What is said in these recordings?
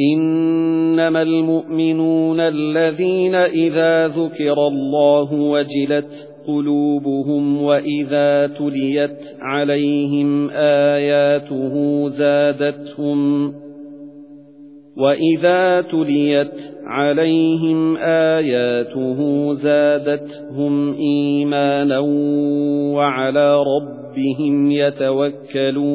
إِنَّمَا الْمُؤْمِنُونَ الَّذِينَ إِذَا ذُكِرَ اللَّهُ وَجِلَتْ قُلُوبُهُمْ وَإِذَا تُلِيَتْ عَلَيْهِمْ آيَاتُهُ زَادَتْهُمْ وَإِذَا تُلِيَتْ عَلَيْهِمْ آيَاتُهُ زَادَتْهُمْ إِيمَانًا وَعَلَى رَبِّهِمْ يَتَوَكَّلُونَ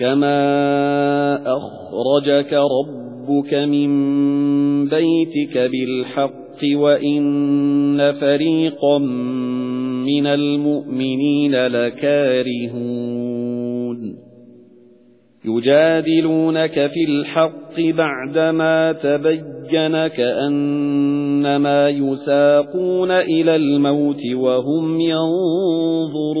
كَمَا أَخْرَجَكَ رَبُّكَ مِنْ بَيْتِكَ بِالْحَقِّ وَإِنَّ فَرِيقًا مِنَ الْمُؤْمِنِينَ لَكَارِهُونَ يُجَادِلُونَكَ فِي الْحَقِّ بَعْدَمَا تَبَيَّنَ كَأَنَّمَا يُسَاقُونَ إِلَى الْمَوْتِ وَهُمْ يَنظُرُونَ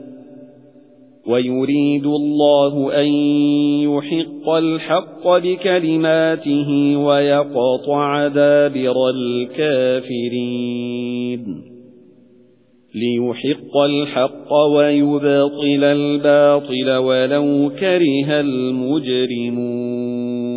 وَيُرِيدُ اللَّهُ أَن يُحِقَّ الْحَقَّ بِكَلِمَاتِهِ وَيَقْطَعَ دَابِرَ الْكَافِرِينَ. لِيُحِقَّ الْحَقَّ وَيُبْطِلَ الْبَاطِلَ وَلَوْ كَرِهَ الْمُجْرِمُونَ.